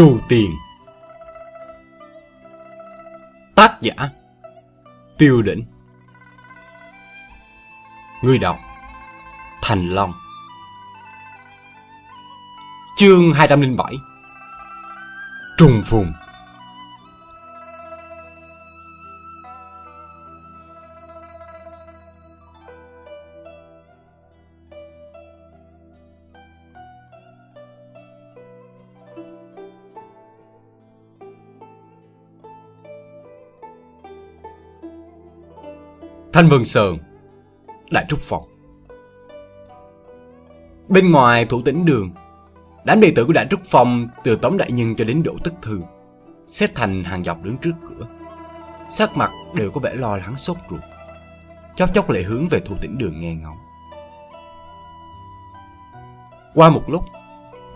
Trù Tiền. Tác giả. Tiêu Đỉnh. Người đọc. Thành Long. Chương 207 Trùng Phùng Vân Sơn, Đại Trúc Phòng Bên ngoài thủ tĩnh đường, Đám đệ tử của Đại Trúc Phong Từ Tống Đại Nhân cho đến Đỗ Tức Thư Xếp thành hàng dọc đứng trước cửa. Sắc mặt đều có vẻ lo lắng sốt ruột Chóc chóc lại hướng về thủ tĩnh đường nghe ngóng. Qua một lúc,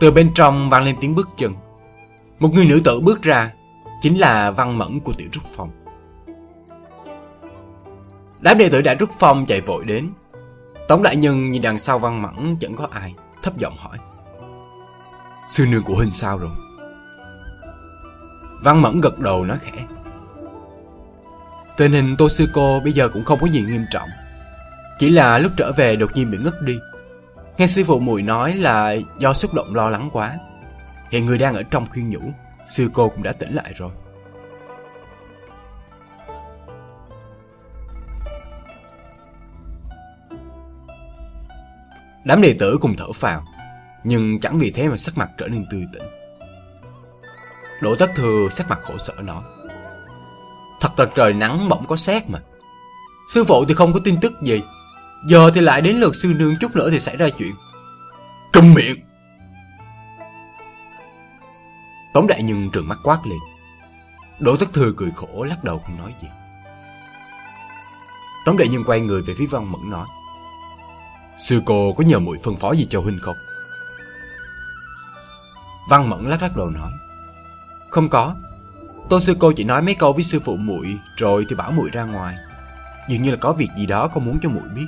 Từ bên trong vang lên tiếng bước chân. Một người nữ tử bước ra, Chính là Văn Mẫn của Tiểu Trúc Phong. Đám đệ tử đã rút phong chạy vội đến. Tống đại nhân nhìn đằng sau văn mẫn chẳng có ai Thấp giọng hỏi. Sư nương của Huynh sao rồi? Văn mẫn gật đầu nói khẽ. Tình hình tô sư cô bây giờ cũng không có gì nghiêm trọng. Chỉ là lúc trở về đột nhiên bị ngất đi. Nghe sư phụ mùi nói là do xúc động lo lắng quá. Hiện người đang ở trong khuyên nhủ Sư cô cũng đã tỉnh lại rồi Đám đệ tử cùng thở phào, Nhưng chẳng vì thế mà sắc mặt trở nên tươi tỉnh. Đỗ tất thừa sắc mặt khổ sở nói, Thật là trời nắng bỗng có xét mà. Sư phụ thì không có tin tức gì, Giờ thì lại đến lượt sư nương chút nữa thì xảy ra chuyện. Câm miệng. Tống đại nhân trừng mắt quát lên. Đỗ tất thừa cười khổ lắc đầu không nói gì. Tống đại nhân quay người về phía văn mẫn nói Sư cô có nhờ muội phân phó gì cho huynh không? Văn Mẫn lắc lắc đầu nói, Không có. Tôn sư cô chỉ nói mấy câu với sư phụ muội, Rồi thì bảo muội ra ngoài. Dường như là có việc gì đó không muốn cho muội biết.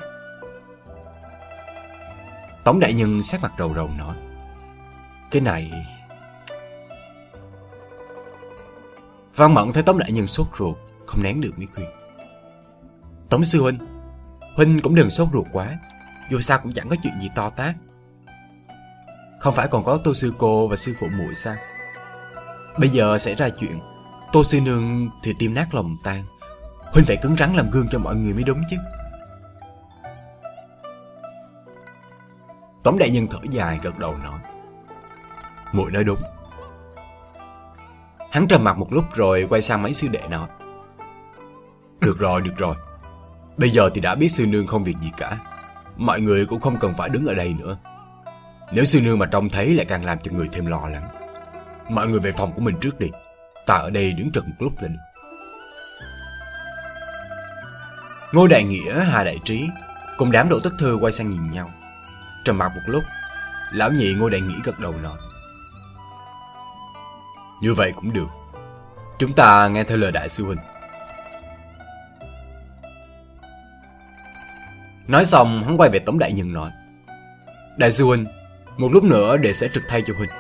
Tống đại nhân sát mặt rầu rầu nói, Cái này Văn Mẫn thấy Tống đại nhân sốt ruột, Không nén được mới khuyên. Tống sư huynh Huynh cũng đừng sốt ruột quá dù sao cũng chẳng có chuyện gì to tát. Không phải còn có Tô Sư Cô và Sư Phụ muội sao? Bây giờ xảy ra chuyện Tô Sư Nương thì tim nát lòng tan. Huynh phải cứng rắn làm gương cho mọi người mới đúng chứ. Tống đại nhân thở dài gật đầu nói muội nói đúng. Hắn trầm mặt một lúc rồi quay sang mấy sư đệ nói Được rồi, được rồi. Bây giờ thì đã biết sư nương không việc gì cả mọi người cũng không cần phải đứng ở đây nữa. Nếu sư nương mà trông thấy lại càng làm cho người thêm lo lắng. Mọi người về phòng của mình trước đi. Ta ở đây đứng trực một lúc là được. Ngô Đại Nghĩa, Hà Đại Trí cùng đám đỗ tất thư quay sang nhìn nhau. Trầm mặc một lúc, lão nhị Ngô Đại Nghĩa gật đầu nói. Như vậy cũng được. Chúng ta nghe theo lời đại sư huynh. Nói xong, hắn quay về Tống Đại Nhân nói, Đại sư Huynh, Một lúc nữa để sẽ trực thay cho Huynh.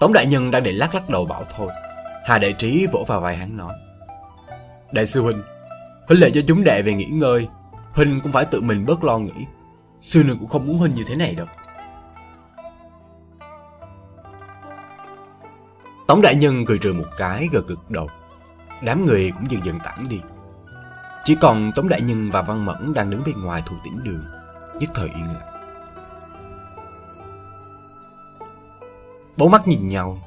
Tống Đại Nhân đang định lắc lắc đầu bảo thôi. Hà Đại Trí vỗ vào vai hắn nói, Đại sư Huynh Huynh lệ cho chúng đệ về nghỉ ngơi. Huynh cũng phải tự mình bớt lo nghĩ. Sư nương cũng không muốn Huynh như thế này đâu. Tống Đại Nhân cười trừ một cái gật gật đầu. Đám người cũng dần dần tản đi chỉ còn Tống Đại Nhân và Văn Mẫn đang đứng bên ngoài thủ tĩnh đường, Nhất thời yên lặng. Bốn mắt nhìn nhau,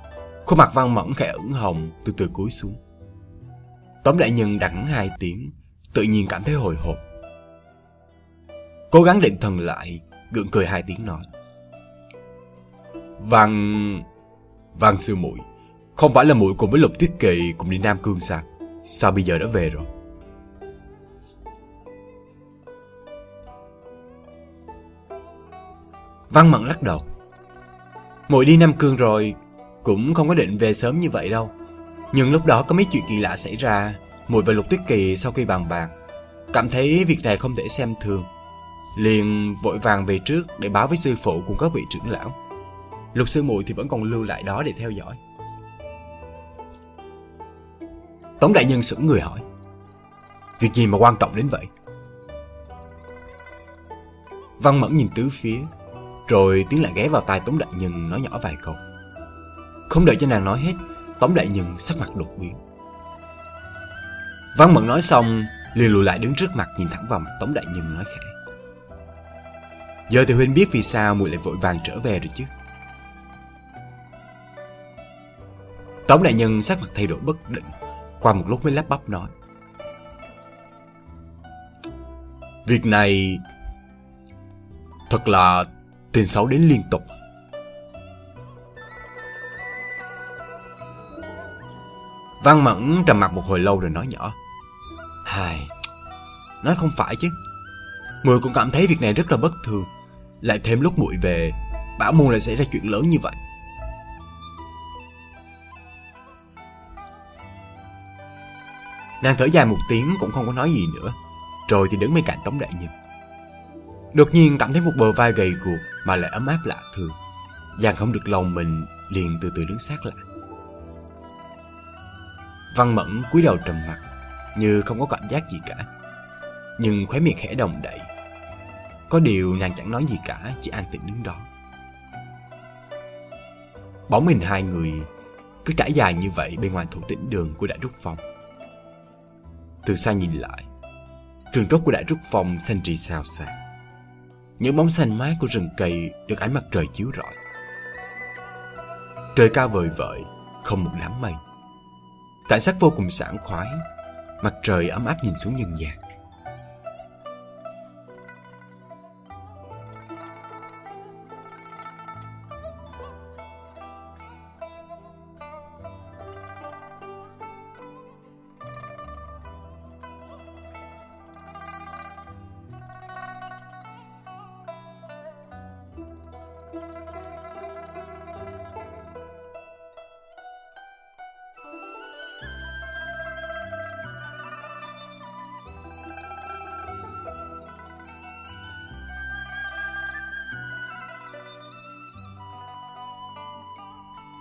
Khuôn mặt Văn Mẫn khẽ ửng hồng Từ từ cúi xuống. Tống Đại Nhân đắng hai tiếng, Tự nhiên cảm thấy hồi hộp. Cố gắng định thần lại, Gượng cười hai tiếng nói. Văn... Văn sư muội, Không phải là muội cùng với Lục Tiết Kỳ Cùng đi Nam Cương sao? Sao bây giờ đã về rồi? Văn Mẫn lắc đầu. Mội đi Nam Cương rồi, cũng không có định về sớm như vậy đâu. Nhưng lúc đó có mấy chuyện kỳ lạ xảy ra, Mội và Lục Tuyết Kỳ sau khi bàn bạc, cảm thấy việc này không thể xem thường. Liền vội vàng về trước để báo với sư phụ cùng các vị trưởng lão. Lục sư muội thì vẫn còn lưu lại đó để theo dõi Tống đại nhân sững người hỏi Việc gì mà quan trọng đến vậy Văn Mẫn nhìn tứ phía rồi tiến lại ghé vào tai Tống đại nhân nói nhỏ vài câu. Không đợi cho nàng nói hết, Tống đại nhân sắc mặt đột biến. Văn Mận nói xong, liền lùi lại đứng trước mặt nhìn thẳng vào mặt Tống đại nhân nói khẽ. Giờ thì Huynh biết vì sao mùi lại vội vàng trở về rồi chứ? Tống đại nhân sắc mặt thay đổi bất định, Qua một lúc mới lắp bắp nói. Việc này Thật là Tên xấu đến liên tục. Văn Mẫn trầm mặt một hồi lâu rồi nói nhỏ. Hài, Nói không phải chứ. Mười cũng cảm thấy việc này rất là bất thường. Lại thêm lúc muội về Bảo môn lại xảy ra chuyện lớn như vậy. Nàng thở dài một tiếng cũng không có nói gì nữa, Rồi thì đứng bên cạnh Tống Đại Nhân. Đột nhiên cảm thấy một bờ vai gầy guộc mà lại ấm áp lạ thường. Giang không được lòng mình, liền từ từ đứng sát lại. Văn Mẫn cúi đầu trầm mặt, Như không có cảm giác gì cả. Nhưng khóe miệng khẽ đồng đậy. Có điều nàng chẳng nói gì cả, Chỉ an tĩnh đứng đó. Bóng mình hai người Cứ trải dài như vậy bên ngoài thủ tĩnh đường của Đại Trúc Phong từ xa nhìn lại, trường trốt của đại trúc phong xanh trì xào xạc. Những bóng xanh mát của rừng cây Được ánh mặt trời chiếu rọi. Trời cao vời vợi, Không một đám mây. Cảnh sắc vô cùng sảng khoái, Mặt trời ấm áp nhìn xuống nhân gian.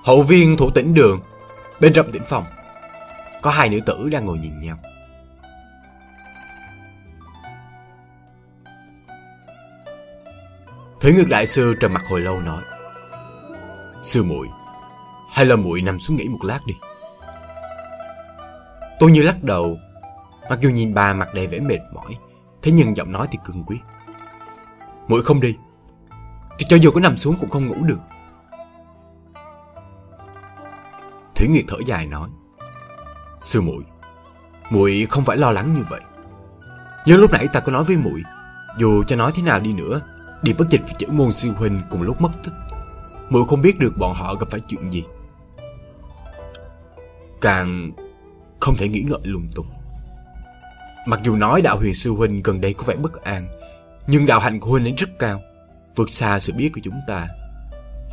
Hậu viên thủ tĩnh đường. Bên trong tĩnh phòng, Có hai nữ tử đang ngồi nhìn nhau. Thủy Ngược Đại Sư trầm mặt hồi lâu nói, Sư muội, Hay là muội nằm xuống nghỉ một lát đi. Tôi như lắc đầu, Mặc dù nhìn bà mặt đầy vẻ mệt mỏi, Thế nhưng giọng nói thì cương quyết. Muội không đi, Thì cho dù có nằm xuống cũng không ngủ được. Thủy Nguyệt thở dài nói, Sư muội muội không phải lo lắng như vậy. Nhớ lúc nãy ta có nói với muội, Dù cho nói thế nào đi nữa, Đi bất dịch với chữ môn sư huynh cùng lúc mất tích, muội không biết được bọn họ gặp phải chuyện gì. Càng không thể nghĩ ngợi lung tung. Mặc dù nói đạo huyền sư huynh gần đây có vẻ bất an, Nhưng đạo hạnh của huynh ấy rất cao, Vượt xa sự biết của chúng ta.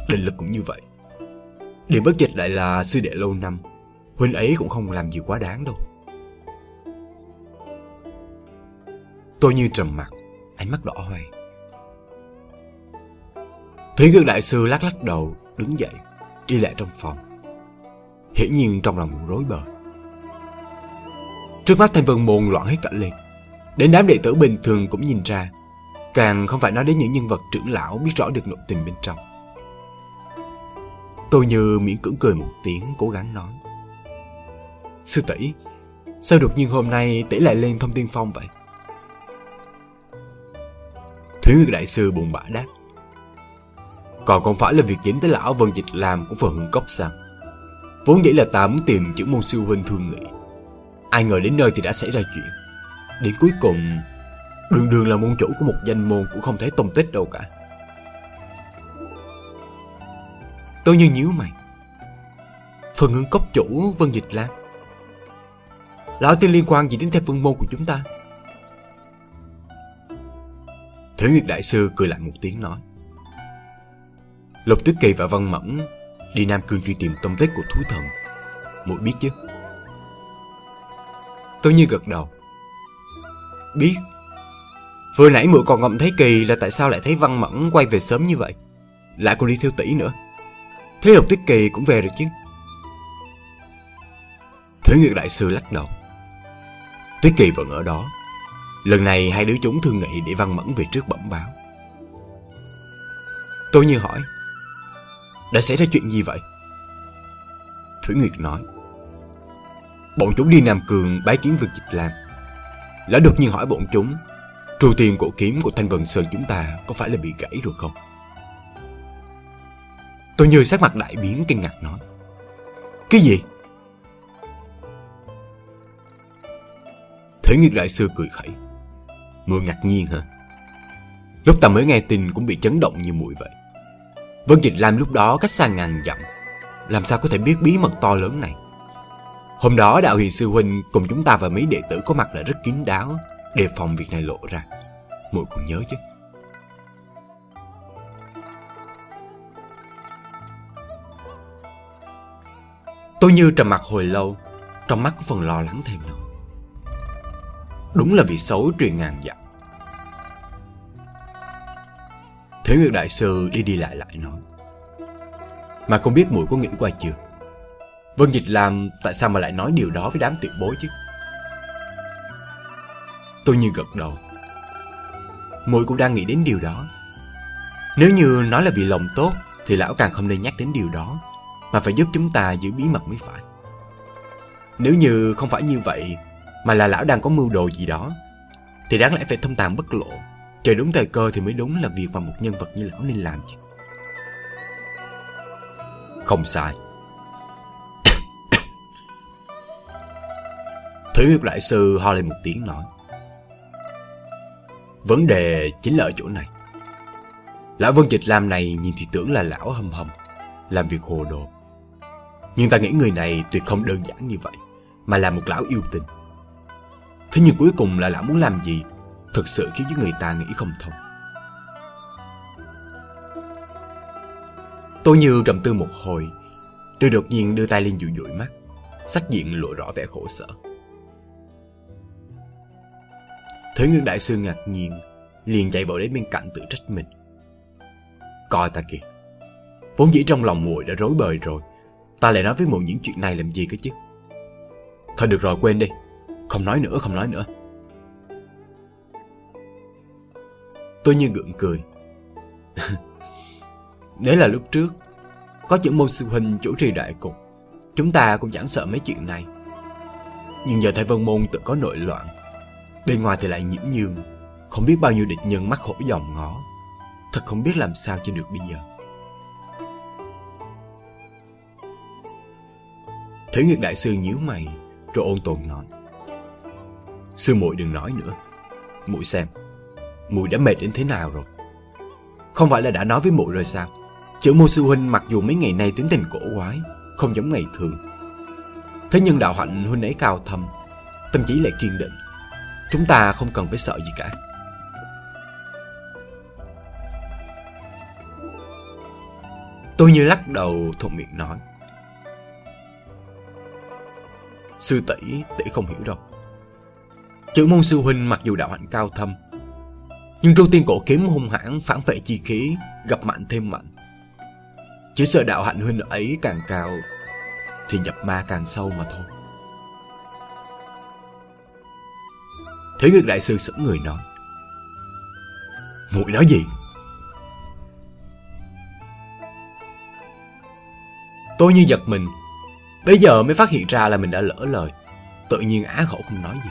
Định lực cũng như vậy. Điểm bất dịch lại là sư đệ lâu năm Huynh ấy cũng không làm gì quá đáng đâu. Tôi như trầm mặt Ánh mắt đỏ hoe. Thủy ngược Đại Sư lắc lắc đầu, Đứng dậy, Đi lại trong phòng. Hiển nhiên trong lòng rối bời. Trước mắt thanh vân môn loạn hết cả lên. Đến đám đệ tử bình thường cũng nhìn ra, Càng không phải nói đến những nhân vật trưởng lão biết rõ được nội tình bên trong. Tôi như miễn cưỡng cười một tiếng, cố gắng nói. Sư tỷ, Sao đột nhiên hôm nay tỷ lại lên thông tiên phong vậy? Thúy Nguyệt Đại Sư buồn bã đáp. Còn không phải là việc dính tới lão Vân Dịch làm của phần hương cốc sao? Vốn dĩ là ta muốn tìm chữ môn sư huynh thương nghị. Ai ngờ đến nơi thì đã xảy ra chuyện. Đến cuối cùng, Đường đường là môn chủ của một danh môn Cũng không thấy tông tích đâu cả. Tôi như nhíu mày. Phần hương cốc chủ Vân Dịch Lan. Lão tiên liên quan gì đến theo vương môn của chúng ta? Thế Nguyệt Đại Sư cười lại một tiếng nói. Lục Tuyết Kỳ và Văn Mẫn Đi Nam Cương truy tìm tông tích của thú thần. Muội biết chứ? Tôi như gật đầu. Biết. Vừa nãy muội còn ngậm thấy kỳ là tại sao lại thấy Văn Mẫn quay về sớm như vậy? Lại còn đi theo tỷ nữa. Thế Lục Tuyết Kỳ cũng về rồi chứ? Thủy Nguyệt Đại Sư lắc đầu. Tuyết Kỳ vẫn ở đó. Lần này hai đứa chúng thương nghị để Văn Mẫn về trước bẩm báo. Tôi như hỏi, Đã xảy ra chuyện gì vậy? Thủy Nguyệt nói, Bọn chúng đi Nam Cường bái kiến Vương Dịch Lam. Lã đột nhiên hỏi bọn chúng Trù tiền cổ kiếm của Thanh Vân Sơn chúng ta Có phải là bị gãy rồi không? Tôi như sắc mặt đại biến kinh ngạc nói. Cái gì? Thế Nguyệt Đại Sư cười khẩy. Mùi ngạc nhiên hả? Lúc ta mới nghe tin cũng bị chấn động như muội vậy. Vân Dịch Lam lúc đó cách xa ngàn dặm. Làm sao có thể biết bí mật to lớn này? Hôm đó đạo huyền sư huynh cùng chúng ta và mấy đệ tử có mặt là rất kín đáo, Đề phòng việc này lộ ra. Muội cũng nhớ chứ. Tôi như trầm mặt hồi lâu, Trong mắt có phần lo lắng thêm nữa. Đúng là vì xấu truyền ngàn dặm. Thế Nguyệt Đại Sư đi đi lại lại nói, Mà không biết muội có nghĩ qua chưa? Vân Dịch làm tại sao mà lại nói điều đó với đám tuyệt bối chứ? Tôi như gật đầu. Muội cũng đang nghĩ đến điều đó. Nếu như nói là vì lòng tốt, Thì lão càng không nên nhắc đến điều đó. Mà phải giúp chúng ta giữ bí mật mới phải. Nếu như không phải như vậy, Mà là lão đang có mưu đồ gì đó, Thì đáng lẽ phải thông tàng bất lộ. Chờ đúng thời cơ thì mới đúng là việc mà một nhân vật như lão nên làm chứ. Không sai. Thủy Nguyệt Đại Sư ho lên một tiếng nói, Vấn đề chính là ở chỗ này. Lão Vân Dịch Lam này nhìn thì tưởng là lão hầm hầm Làm việc hồ đồ. Nhưng ta nghĩ người này tuyệt không đơn giản như vậy Mà là một lão yêu tình Thế nhưng cuối cùng là lão muốn làm gì? Thực sự khiến cho người ta nghĩ không thông. Tôi như trầm tư một hồi Tôi đột nhiên đưa tay lên dụi dụi mắt Sắc diện lộ rõ vẻ khổ sở. Thế Nguyên Đại Sư ngạc nhiên, liền chạy vội đến bên cạnh tự trách mình. Coi ta kìa, vốn dĩ trong lòng muội đã rối bời rồi, ta lại nói với muội những chuyện này làm gì cơ chứ? Thôi được rồi quên đi, không nói nữa, không nói nữa. Tôi như gượng cười. Nếu là lúc trước, có chữ môn sư huynh chủ trì đại cục, chúng ta cũng chẳng sợ mấy chuyện này. Nhưng giờ thầy Vân Môn tự có nội loạn, Bên ngoài thì lại nhiễm nhường Không biết bao nhiêu địch nhân mắc hổ dòm ngó Thật không biết làm sao cho được bây giờ thấy Nguyệt Đại Sư nhíu mày, Rồi ôn tồn nói. Sư muội đừng nói nữa. Muội xem, muội đã mệt đến thế nào rồi? Không phải là đã nói với muội rồi sao? Chữ mô sư huynh mặc dù mấy ngày nay tính tình cổ quái, Không giống ngày thường. Thế nhưng đạo hạnh huynh ấy cao thâm, Tâm trí lại kiên định. Chúng ta không cần phải sợ gì cả. Tôi như lắc đầu, thuận miệng nói. Sư tỷ tỷ không hiểu đâu. Chữ môn sư huynh mặc dù đạo hạnh cao thâm, Nhưng tru tiên cổ kiếm hung hãn phản vệ chi khí, Gặp mạnh thêm mạnh. Chỉ sợ đạo hạnh huynh ấy càng cao Thì nhập ma càng sâu mà thôi. Thế Nguyệt Đại Sư sững người nói, muội nói gì? Tôi như giật mình Bây giờ mới phát hiện ra là mình đã lỡ lời. Tự nhiên á khẩu không nói gì.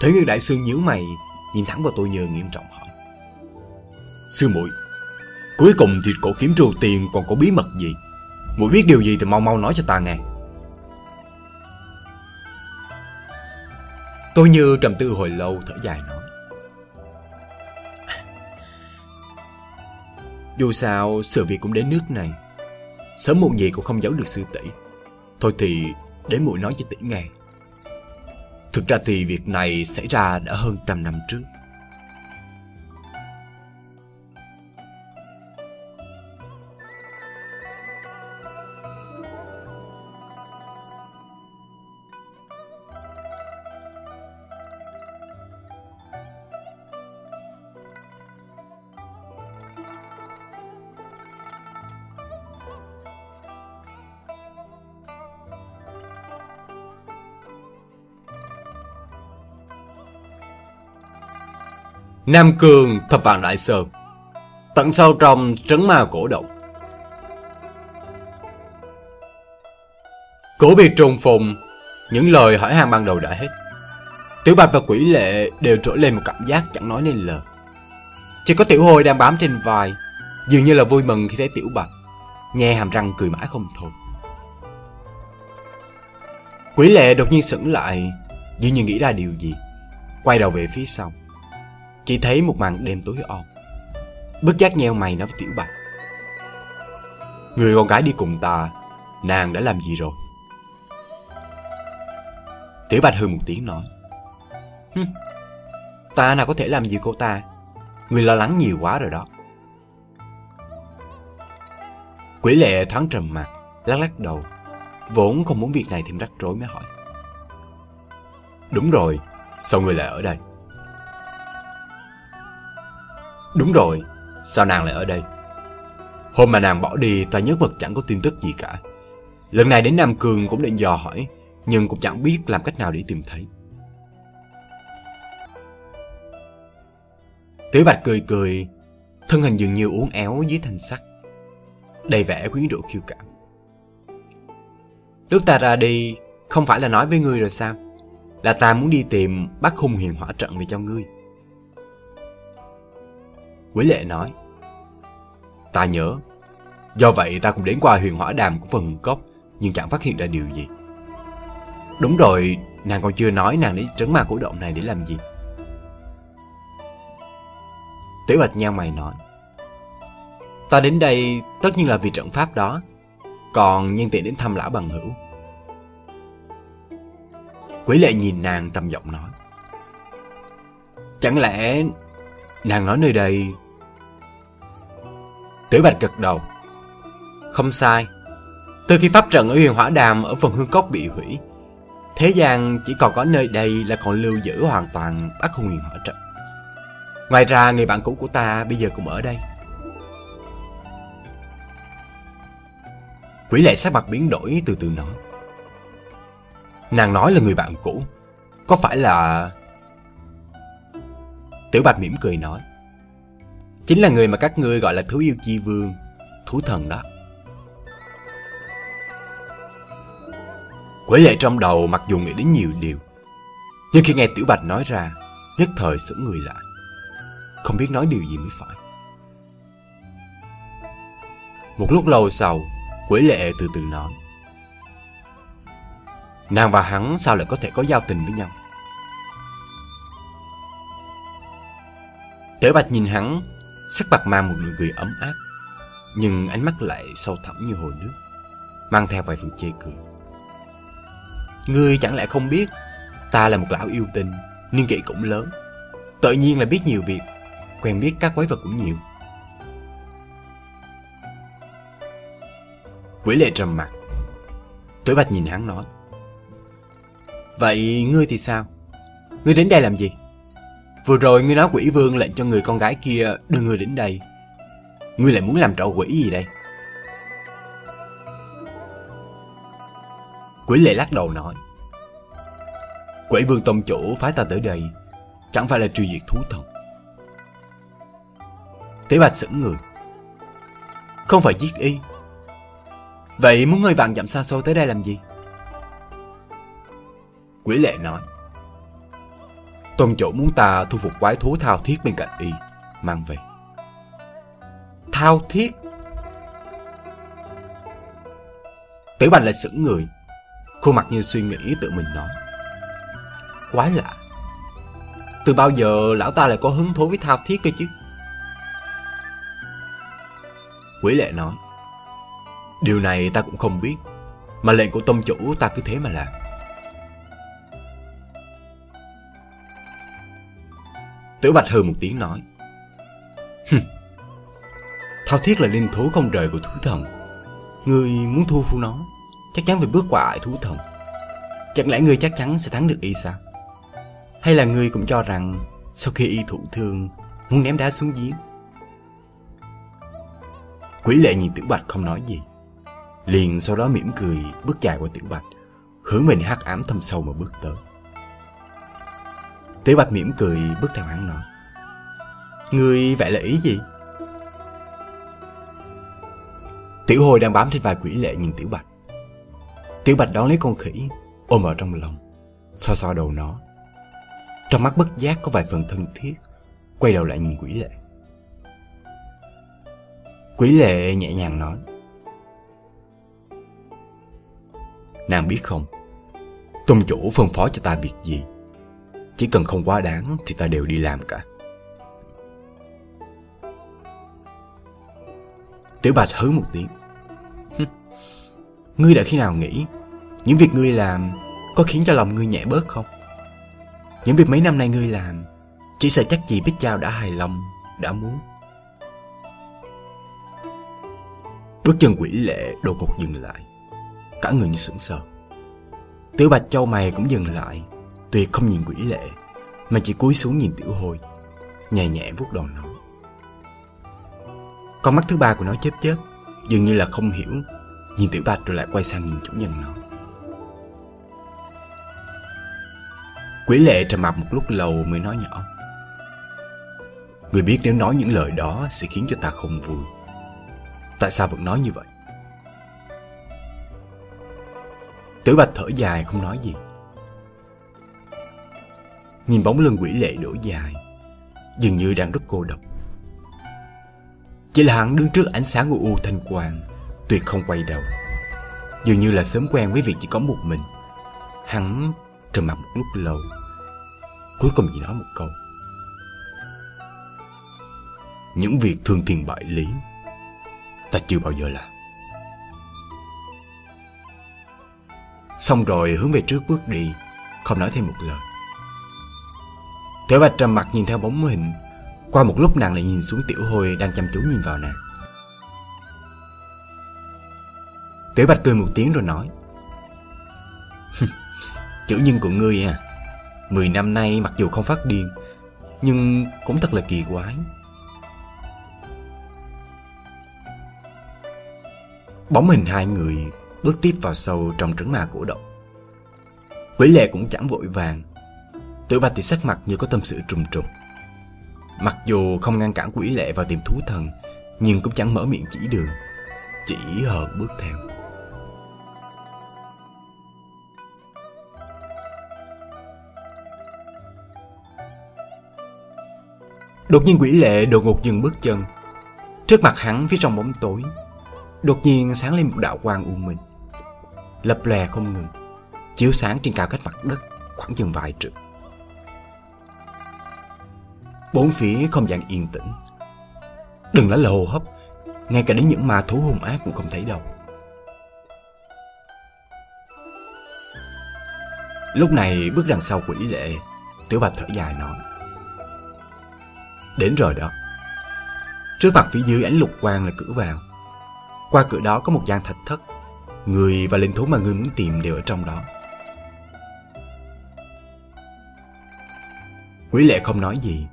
Thế Nguyệt Đại Sư nhíu mày, Nhìn thẳng vào tôi nhờ nghiêm trọng hỏi. Sư muội, Cuối cùng thì cổ kiếm trù tiền còn có bí mật gì? Muội biết điều gì thì mau mau nói cho ta nghe. Tôi như trầm tư hồi lâu, thở dài nói. Dù sao, sự việc cũng đến nước này. Sớm muộn gì cũng không giấu được sư tỷ. Thôi thì để muội nói cho tỷ nghe. Thực ra thì việc này xảy ra đã hơn trăm năm trước. Nam Cường thập vạn đại sơn Tận sâu trong trấn ma cổ động. Cổ biệt trùng phùng, Những lời hỏi han ban đầu đã hết. Tiểu Bạch và Quỷ Lệ đều trỗi lên một cảm giác chẳng nói nên lời. Chỉ có Tiểu Hồi đang bám trên vai, Dường như là vui mừng khi thấy Tiểu Bạch Nghe hàm răng cười mãi không thôi. Quỷ Lệ đột nhiên sững lại, Dường như nghĩ ra điều gì, Quay đầu về phía sau. Chỉ thấy một màn đêm tối om Bất giác nheo mày nói với Tiểu Bạch. Người con gái đi cùng ta Nàng đã làm gì rồi? Tiểu Bạch hừ một tiếng nói. Hừ, Ta nào có thể làm gì cô ta? Người lo lắng nhiều quá rồi đó. Quỷ lệ thoáng trầm mặt Lắc lắc đầu Vốn không muốn việc này thêm rắc rối mới hỏi. Đúng rồi Sao người lại ở đây? Đúng rồi, Sao nàng lại ở đây? Hôm mà nàng bỏ đi, ta nhớ mật chẳng có tin tức gì cả. Lần này đến Nam Cường cũng định dò hỏi, Nhưng cũng chẳng biết làm cách nào để tìm thấy. Tiểu Bạch cười cười, Thân hình dường như uốn éo dưới thanh sắt, Đầy vẻ quyến rũ khiêu cảm. Lúc ta ra đi, Không phải là nói với ngươi rồi sao? Là ta muốn đi tìm Bác hung hiền hỏa trận về cho ngươi. Quế lệ nói, Ta nhớ, Do vậy ta cũng đến qua huyền hỏa đàm của phần hương cốc Nhưng chẳng phát hiện ra điều gì. Đúng rồi, Nàng còn chưa nói nàng đến trấn ma cổ động này để làm gì. Tiểu Bạch nheo mày nói, Ta đến đây tất nhiên là vì trận pháp đó, Còn nhân tiện đến thăm lão bằng hữu. Quỷ lệ nhìn nàng trầm giọng nói, Chẳng lẽ nàng nói nơi đây. Tiểu Bạch gật đầu. Không sai. Từ khi pháp trận ở huyền hỏa đàm ở phần hương cốc bị hủy, Thế gian chỉ còn có nơi đây là còn lưu giữ hoàn toàn bắc hung huyền hỏa trận. Ngoài ra, người bạn cũ của ta bây giờ cũng ở đây. Quỷ lệ sắc mặt biến đổi từ từ nói. Nàng nói là người bạn cũ. Có phải là... Tiểu Bạch mỉm cười nói, Chính là người mà các ngươi gọi là thú yêu chi vương, Thú thần đó. Quỷ lệ trong đầu mặc dù nghĩ đến nhiều điều, Nhưng khi nghe Tiểu Bạch nói ra, Nhất thời sững người lại. Không biết nói điều gì mới phải. Một lúc lâu sau, Quỷ lệ từ từ nói, Nàng và hắn sao lại có thể có giao tình với nhau? Tiểu Bạch nhìn hắn, Sắc mặt mang một nụ cười ấm áp, Nhưng ánh mắt lại sâu thẳm như hồ nước, Mang theo vài phần chê cười. Ngươi chẳng lẽ không biết, Ta là một lão yêu tinh, Niên kỷ cũng lớn, Tự nhiên là biết nhiều việc, Quen biết các quái vật cũng nhiều. Quỷ lệ trầm mặt Tuổi bạch nhìn hắn nói, Vậy ngươi thì sao? Ngươi đến đây làm gì? Vừa rồi ngươi nói quỷ vương lệnh cho người con gái kia đưa ngươi đến đây. Ngươi lại muốn làm trò quỷ gì đây? Quỷ lệ lắc đầu nói, Quỷ vương tông chủ phái ta tới đây, Chẳng phải là truy diệt thú thần. Tế bạch sững người, Không phải giết y. Vậy muốn người vàng dặm xa xôi tới đây làm gì? Quỷ lệ nói Tôn chủ muốn ta thu phục quái thú thao thiết bên cạnh y, Mang về. Thao thiết? Tử bạch lại sững người, Khuôn mặt như suy nghĩ tự mình nói. Quái lạ. Từ bao giờ lão ta lại có hứng thú với thao thiết cơ chứ? Quỷ lệ nói. Điều này ta cũng không biết, Mà lệnh của tông chủ ta cứ thế mà làm. Tiểu Bạch hừ một tiếng nói. Thao thiết là linh thú không rời của thú thần. Ngươi muốn thu phục nó, Chắc chắn phải bước qua ải thú thần. Chẳng lẽ ngươi chắc chắn sẽ thắng được y sao? Hay là ngươi cũng cho rằng Sau khi y thụ thương, Muốn ném đá xuống giếng? Quỷ lệ nhìn Tiểu Bạch không nói gì. Liền sau đó mỉm cười, Bước dài qua Tiểu Bạch, Hướng về hắc ám thâm sâu mà bước tới. Tiểu Bạch mỉm cười bước theo hắn nói Ngươi vậy là ý gì? Tiểu hồi đang bám trên vai quỷ lệ nhìn tiểu bạch. Tiểu bạch đón lấy con khỉ, ôm ở trong lòng, so so đầu nó. Trong mắt bất giác có vài phần thân thiết, quay đầu lại nhìn quỷ lệ. Quỷ lệ nhẹ nhàng nói. Nàng biết không, tôn chủ phân phó cho ta việc gì, chỉ cần không quá đáng thì ta đều đi làm cả. Tiểu Bạch hứ một tiếng. ngươi đã khi nào nghĩ những việc ngươi làm có khiến cho lòng ngươi nhẹ bớt không? Những việc mấy năm nay ngươi làm chỉ sợ chắc chị biết Giao đã hài lòng, đã muốn. Bước chân quỷ lệ đột ngột dừng lại. Cả người như sững sờ. Tiểu Bạch Châu mày cũng dừng lại, tuyệt không nhìn quỷ lệ, mà chỉ cúi xuống nhìn Tiểu Hồi, nhẹ nhẹ vuốt đầu nó. Con mắt thứ ba của nó chớp chớp, dường như là không hiểu, nhìn Tiểu Bạch rồi lại quay sang nhìn chủ nhân nó. Quỷ lệ trầm mặt một lúc lâu mới nói nhỏ. Người biết nếu nói những lời đó sẽ khiến cho ta không vui. Tại sao vẫn nói như vậy? Tử bạch thở dài không nói gì. Nhìn bóng lưng quỷ lệ đổ dài, dường như đang rất cô độc. Chỉ là hắn đứng trước ánh sáng u u thanh quang, tuyệt không quay đầu. Dường như là sớm quen với việc chỉ có một mình. Hắn trầm mặt một lúc lâu, cuối cùng chỉ nói một câu. Những việc thương thiên bại lý, ta chưa bao giờ làm. Xong rồi hướng về trước bước đi, không nói thêm một lời. Tiểu bạch trầm mặt nhìn theo bóng hình qua một lúc nàng lại nhìn xuống tiểu hồi đang chăm chú nhìn vào nàng. Tiểu bạch cười một tiếng rồi nói. "Chữ nhân của ngươi à, mười năm nay mặc dù không phát điên, nhưng cũng thật là kỳ quái. Bóng hình hai người bước tiếp vào sâu trong trứng ma cổ động. Quỷ lệ cũng chẳng vội vàng. Tiểu bạch thì sắc mặt như có tâm sự trùng trùng. Mặc dù không ngăn cản quỷ lệ vào tìm thú thần, Nhưng cũng chẳng mở miệng chỉ đường, Chỉ hờ bước theo. Đột nhiên quỷ lệ đột ngột dừng bước chân. Trước mặt hắn phía trong bóng tối, Đột nhiên sáng lên một đạo quang u minh, Lập lè không ngừng, Chiếu sáng trên cao cách mặt đất Khoảng chừng vài trượng. Bốn phía không gian yên tĩnh. Đừng nói là hô hấp, Ngay cả đến những ma thú hung ác cũng không thấy đâu. Lúc này bước đằng sau quỷ lệ, Tiểu bạch thở dài nói. Đến rồi đó. Trước mặt phía dưới ánh lục quang là cửa vào. Qua cửa đó có một gian thạch thất. Người và linh thú mà ngươi muốn tìm đều ở trong đó. Quỷ lệ không nói gì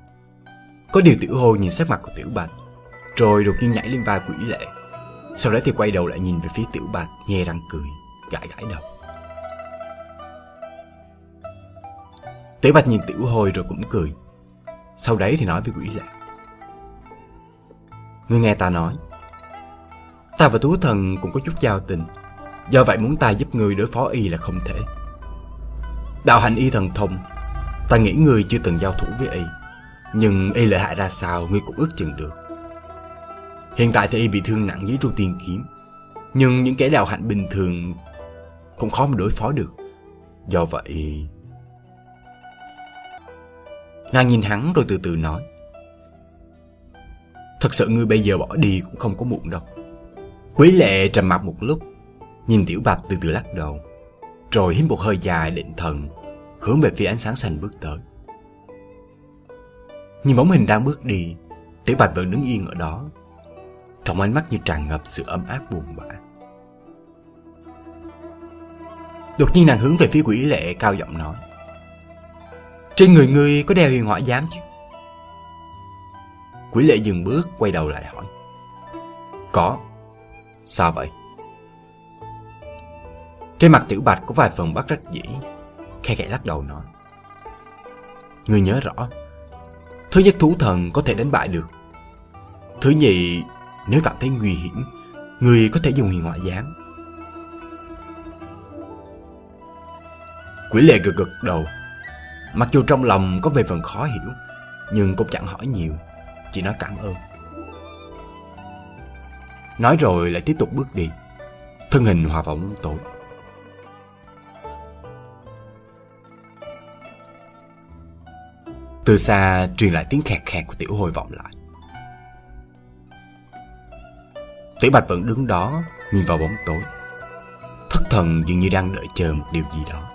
có điều tiểu hôi nhìn sắc mặt của tiểu bạch, Rồi đột nhiên nhảy lên vai quỷ lệ. Sau đó thì quay đầu lại nhìn về phía tiểu bạch Nhe răng cười, Gãi gãi đầu. Tiểu bạch nhìn tiểu hôi rồi cũng cười. Sau đấy thì nói với quỷ lệ. Ngươi nghe ta nói, Ta và tú thần cũng có chút giao tình. Do vậy muốn ta giúp ngươi đối phó y là không thể. Đạo hành y thần thông, Ta nghĩ ngươi chưa từng giao thủ với y nhưng y lợi hại ra sao ngươi cũng ước chừng được. Hiện tại thì y bị thương nặng dưới tru tiên kiếm. Nhưng những kẻ đào hạnh bình thường Cũng khó mà đối phó được. Do vậy, Nàng nhìn hắn rồi từ từ nói, Thật sự ngươi bây giờ bỏ đi cũng không có muộn đâu. Quý lệ trầm mặt một lúc, Nhìn tiểu bạch từ từ lắc đầu, Rồi hít một hơi dài định thần, Hướng về phía ánh sáng xanh bước tới. Nhìn bóng hình đang bước đi Tiểu Bạch vẫn đứng yên ở đó. Trong ánh mắt như tràn ngập sự ấm áp buồn bã. Đột nhiên nàng hướng về phía quỷ lệ cao giọng nói. Trên người ngươi có đeo huyền hỏa giám chứ? Quỷ lệ dừng bước, quay đầu lại hỏi. Có. Sao vậy? Trên mặt tiểu bạch có vài phần bắt rắc dĩ Khe khẽ lắc đầu nói. Ngươi nhớ rõ Thứ nhất thú thần có thể đánh bại được. Thứ nhì, nếu cảm thấy nguy hiểm, người có thể dùng huyền ngoại giám. Quỷ lệ gật gật đầu. Mặc dù trong lòng có vẻ phần khó hiểu, nhưng cũng chẳng hỏi nhiều, chỉ nói cảm ơn. Nói rồi lại tiếp tục bước đi, thân hình hòa vào bóng tối. Từ xa truyền lại tiếng khẹt khẹt của tiểu hồi vọng lại. Tiểu Bạch vẫn đứng đó, nhìn vào bóng tối. Thất thần dường như đang đợi chờ một điều gì đó.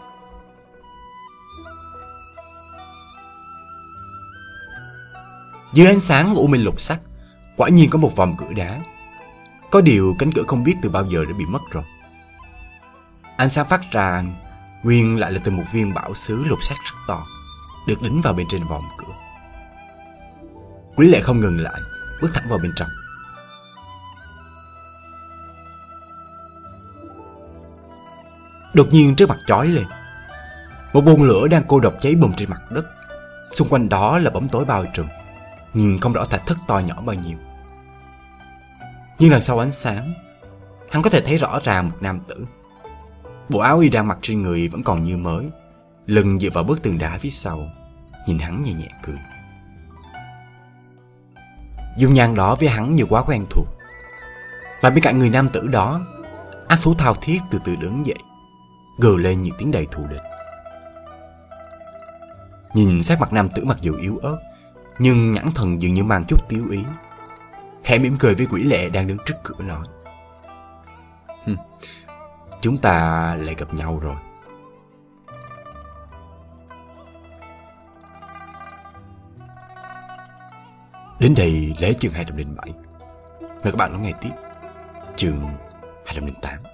Dưới ánh sáng u minh lục sắc, quả nhiên có một vòng cửa đá. Có điều cánh cửa không biết từ bao giờ đã bị mất rồi. Ánh sáng phát ra nguyên lại là từ một viên bảo sứ lục sắc rất to, được đính vào bên trên vòng cửa. Quý lệ không ngừng lại, bước thẳng vào bên trong. Đột nhiên trước mặt chói lên Một bồn lửa đang cô độc cháy bùng trên mặt đất Xung quanh đó là bóng tối bao trùm Nhìn không rõ thạch thất to nhỏ bao nhiêu Nhưng lần sau ánh sáng Hắn có thể thấy rõ ràng một nam tử Bộ áo y đang mặc trên người vẫn còn như mới Lưng dựa vào bức tường đá phía sau Nhìn hắn nhẹ nhẹ cười Dung nhan đó với hắn như quá quen thuộc Và bên cạnh người nam tử đó Ác thú thao thiết từ từ đứng dậy gừ lên những tiếng đầy thù địch. Nhìn sắc mặt nam tử mặc dù yếu ớt, nhưng nhãn thần dường như mang chút tiêu ý. Khẽ mỉm cười với quỷ lệ đang đứng trước cửa nói. Chúng ta lại gặp nhau rồi. Đến đây lễ chương 207. Mời các bạn lắng nghe tiếp chương 208.